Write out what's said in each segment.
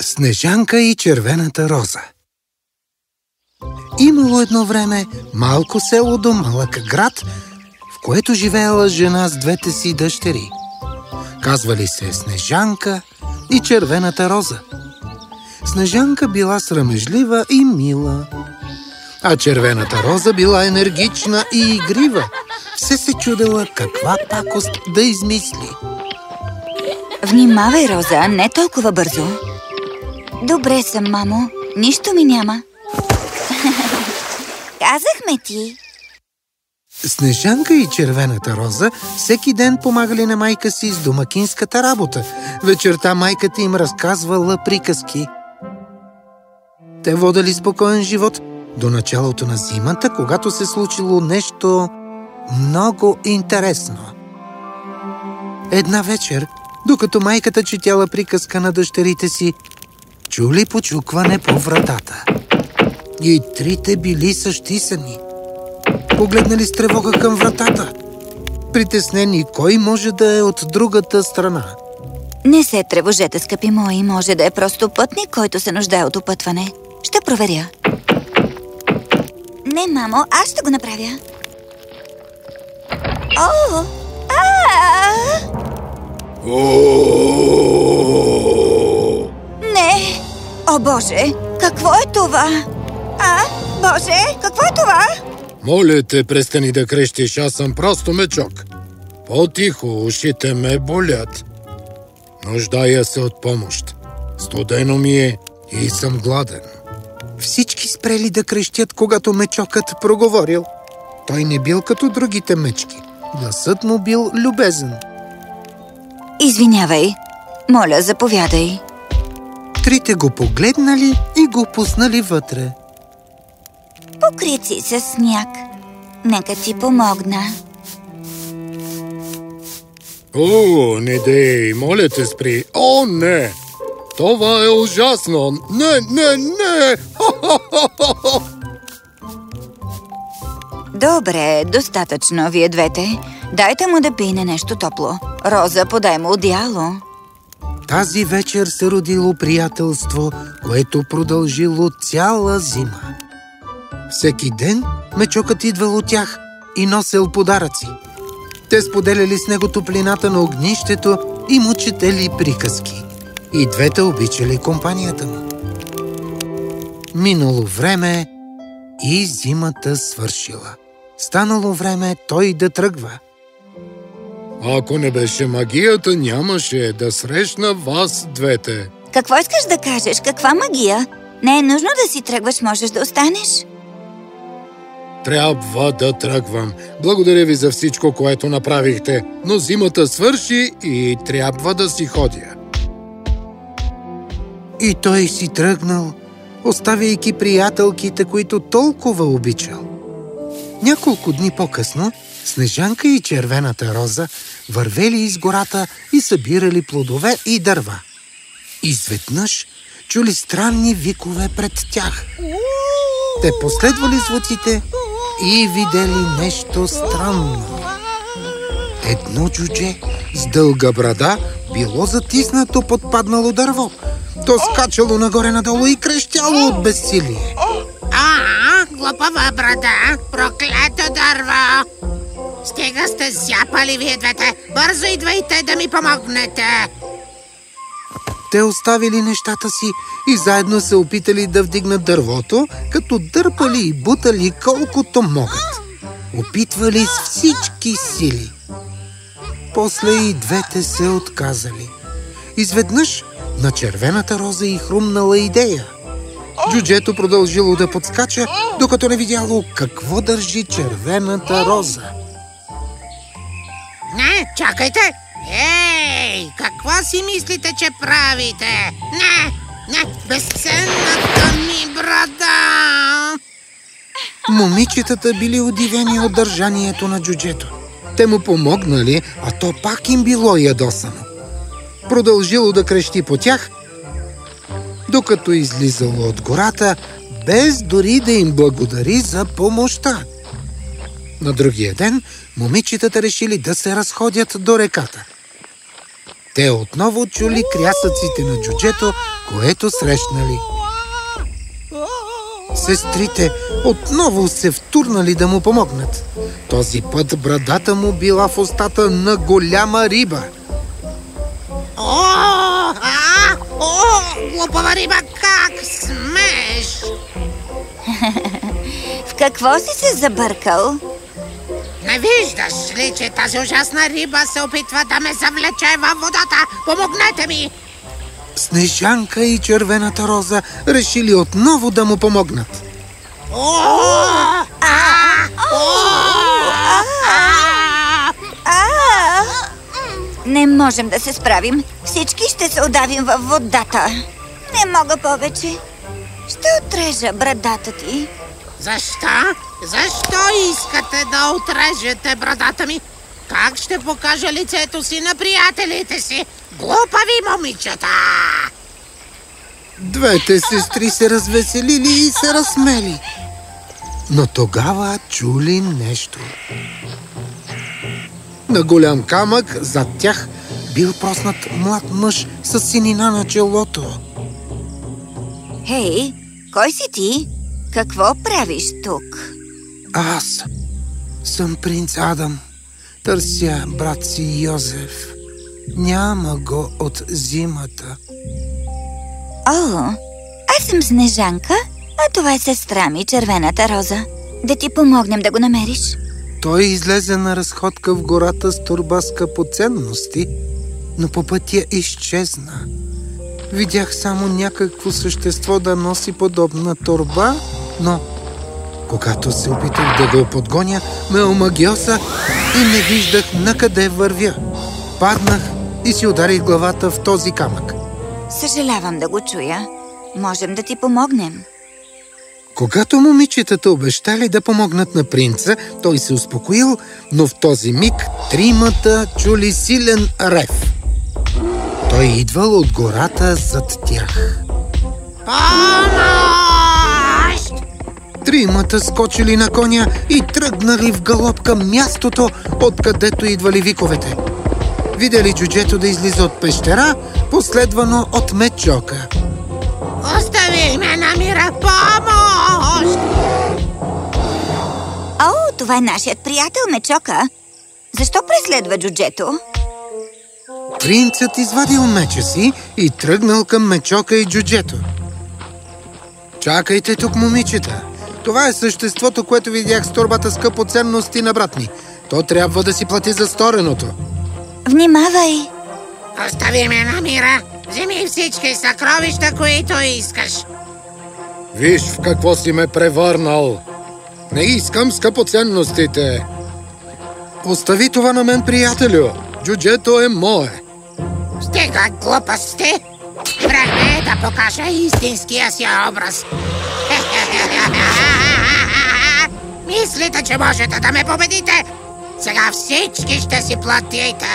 Снежанка и червената роза Имало едно време малко село до малък град, в което живеела жена с двете си дъщери. Казвали се Снежанка и червената роза. Снежанка била срамежлива и мила, а червената роза била енергична и игрива. Все се чудела каква пакост да измисли. Внимавай, Роза, не толкова бързо. Добре съм, мамо. Нищо ми няма. Казахме ти. Снежанка и червената роза всеки ден помагали на майка си с домакинската работа. Вечерта майката им разказвала приказки. Те водели спокоен живот до началото на зимата, когато се случило нещо много интересно. Една вечер, докато майката четяла приказка на дъщерите си, чули почукване по вратата. И трите били същисани. Погледнали с тревога към вратата. Притеснени, кой може да е от другата страна. Не се тревожете, скъпи мои. Може да е просто пътник, който се нуждае от опътване. Ще проверя. Не, мамо, аз ще го направя. О! А! О, Боже! Какво е това? А? Боже! Какво е това? Моля те, престани да крещиш, аз съм просто мечок. По-тихо, ушите ме болят. Нуждая се от помощ. Студено ми е и съм гладен. Всички спрели да крещят, когато мечокът проговорил. Той не бил като другите мечки. Гласът му бил любезен. Извинявай. Моля, заповядай. Трите го погледнали и го пуснали вътре. Покрит си с сняг. Нека ти помогна. О, не дей, моля те спри. О, не! Това е ужасно! Не, не, не! Добре, достатъчно, вие двете. Дайте му да пине нещо топло. Роза, подай му одеяло. Тази вечер се родило приятелство, което продължило цяла зима. Всеки ден мечокът идвал от тях и носел подаръци. Те споделяли с него топлината на огнището и му четели приказки. И двете обичали компанията му. Минало време и зимата свършила. Станало време той да тръгва. Ако не беше магията, нямаше да срещна вас двете. Какво искаш да кажеш? Каква магия? Не е нужно да си тръгваш, можеш да останеш. Трябва да тръгвам. Благодаря ви за всичко, което направихте, но зимата свърши и трябва да си ходя. И той си тръгнал, оставяйки приятелките, които толкова обичал. Няколко дни по-късно Снежанка и червената роза вървели из гората и събирали плодове и дърва. Изведнъж чули странни викове пред тях. Те последвали звуците и видели нещо странно. Едно джудже с дълга брада било затиснато под паднало дърво. То скачало нагоре-надолу и крещяло от безсилие. Глупава брада, проклето дърво! Стига сте зяпали вие двете! Бързо идвайте да ми помогнете! Те оставили нещата си и заедно се опитали да вдигнат дървото, като дърпали и бутали колкото могат. Опитвали с всички сили. После и двете се отказали. Изведнъж на червената роза и хрумнала идея. Джуджето продължило да подскача, докато не видяло какво държи червената роза. Не, чакайте! Ей, какво си мислите, че правите? Не, не, безценната ми брада! Момичетата били удивени от държанието на джуджето. Те му помогнали, а то пак им било ядосано. Продължило да крещи по тях, докато излизало от гората, без дори да им благодари за помощта. На другия ден момичетата решили да се разходят до реката. Те отново чули крясъците на джуджето, което срещнали. Сестрите отново се втурнали да му помогнат. Този път брадата му била в устата на голяма риба. Глупава риба, как смеш? В какво си се забъркал? Не виждаш ли, че тази ужасна риба се опитва да ме завлече във водата? Помогнете ми! Снежанка и червената роза решили отново да му помогнат. Не можем да се справим. Всички ще се удавим във водата. Не мога повече. Ще отрежа брадата ти. Защо? Защо искате да отрежете брадата ми? Как ще покажа лицето си на приятелите си? Глупави момичета! Двете сестри се развеселили и се разсмели. Но тогава чули нещо. На голям камък зад тях бил проснат млад мъж с синина на челото. Хей, кой си ти? Какво правиш тук? Аз съм принц Адам. Търся брат си Йозеф. Няма го от зимата. О, аз съм Снежанка, а това е сестра ми, червената роза. Да ти помогнем да го намериш. Той излезе на разходка в гората с турба скъпоценности, но по пътя изчезна. Видях само някакво същество да носи подобна турба, но когато се опитах да го подгоня, ме омагиоса и не виждах на къде вървя. Паднах и си ударих главата в този камък. Съжалявам да го чуя. Можем да ти помогнем. Когато момичетата обещали да помогнат на принца, той се успокоил, но в този миг тримата чули силен рев. Той идвал от гората зад тях. Помощ! Тримата скочили на коня и тръгнали в галоп към мястото, откъдето идвали виковете. Видели джуджето да излиза от пещера, последвано от мечока. Остави ме, намира помощ! О, това е нашият приятел Мечока. Защо преследва джуджето? Принцът извадил меча си и тръгнал към мечока и джуджето. Чакайте тук, момичета. Това е съществото, което видях с турбата скъпоценности на брат ми. То трябва да си плати за стореното. Внимавай! Остави ме, намира! Вземи всички съкровища, които искаш. Виж в какво си ме превърнал. Не искам скъпоценностите. Остави това на мен, приятелю. Джуджето е мое. Стига глупости! Време е да покажа истинския си образ. Мислите, че можете да ме победите? Сега всички ще си платите.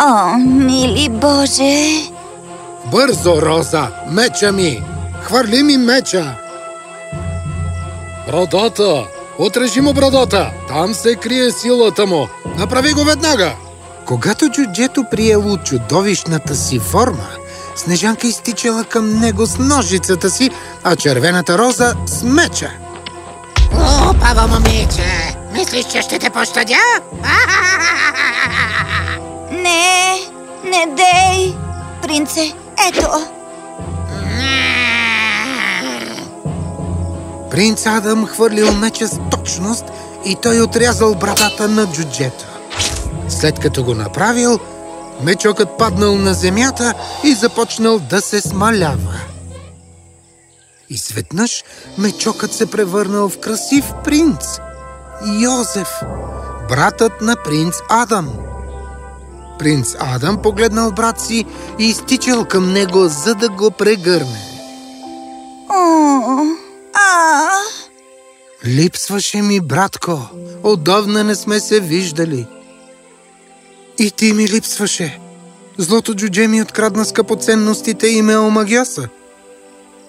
О, мили Боже! Бързо, Роза! Меча ми! Хвърли ми меча! Брадата! Отрежи му брадата! Там се крие силата му! Направи го веднага! Когато джуджето приело чудовищната си форма, Снежанка изтичала към него с ножицата си, а червената роза с меча. Глупаво момиче! Мислиш, че ще те пощадя? Не, не дей! Принце, ето! Принц Адам хвърлил меча с точност и той отрязал брадата на джуджето. След като го направил, мечокът паднал на земята и започнал да се смалява. И светнъж мечокът се превърнал в красив принц. Йозеф, братът на принц Адам. Принц Адам погледнал брат си и изтичал към него, за да го прегърне. А, Липсваше ми, братко. Отдавна не сме се виждали. И ти ми липсваше. Злото джудже ми открадна скъпоценностите и ме омагяса.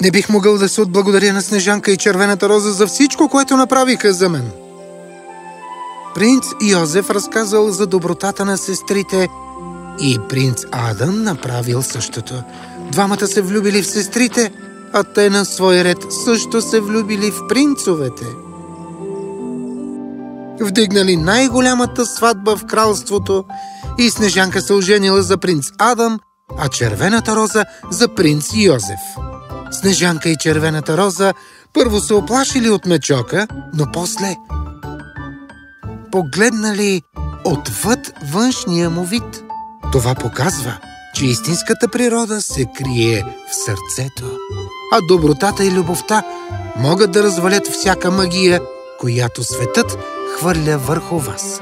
Не бих могъл да се отблагодаря на Снежанка и Червената роза за всичко, което направиха за мен. Принц Йозеф разказал за добротата на сестрите И принц Адам направил същото. Двамата се влюбили в сестрите, а те на свой ред също се влюбили в принцовете. Вдигнали най-голямата сватба в кралството и Снежанка се оженила за принц Адам, а Червената роза за принц Йозеф. Снежанка и Червената роза първо се оплашили от мечока, но после погледнали отвъд външния му вид. Това показва, че истинската природа се крие в сърцето, а добротата и любовта могат да развалят всяка магия, която светът хвърля върху вас.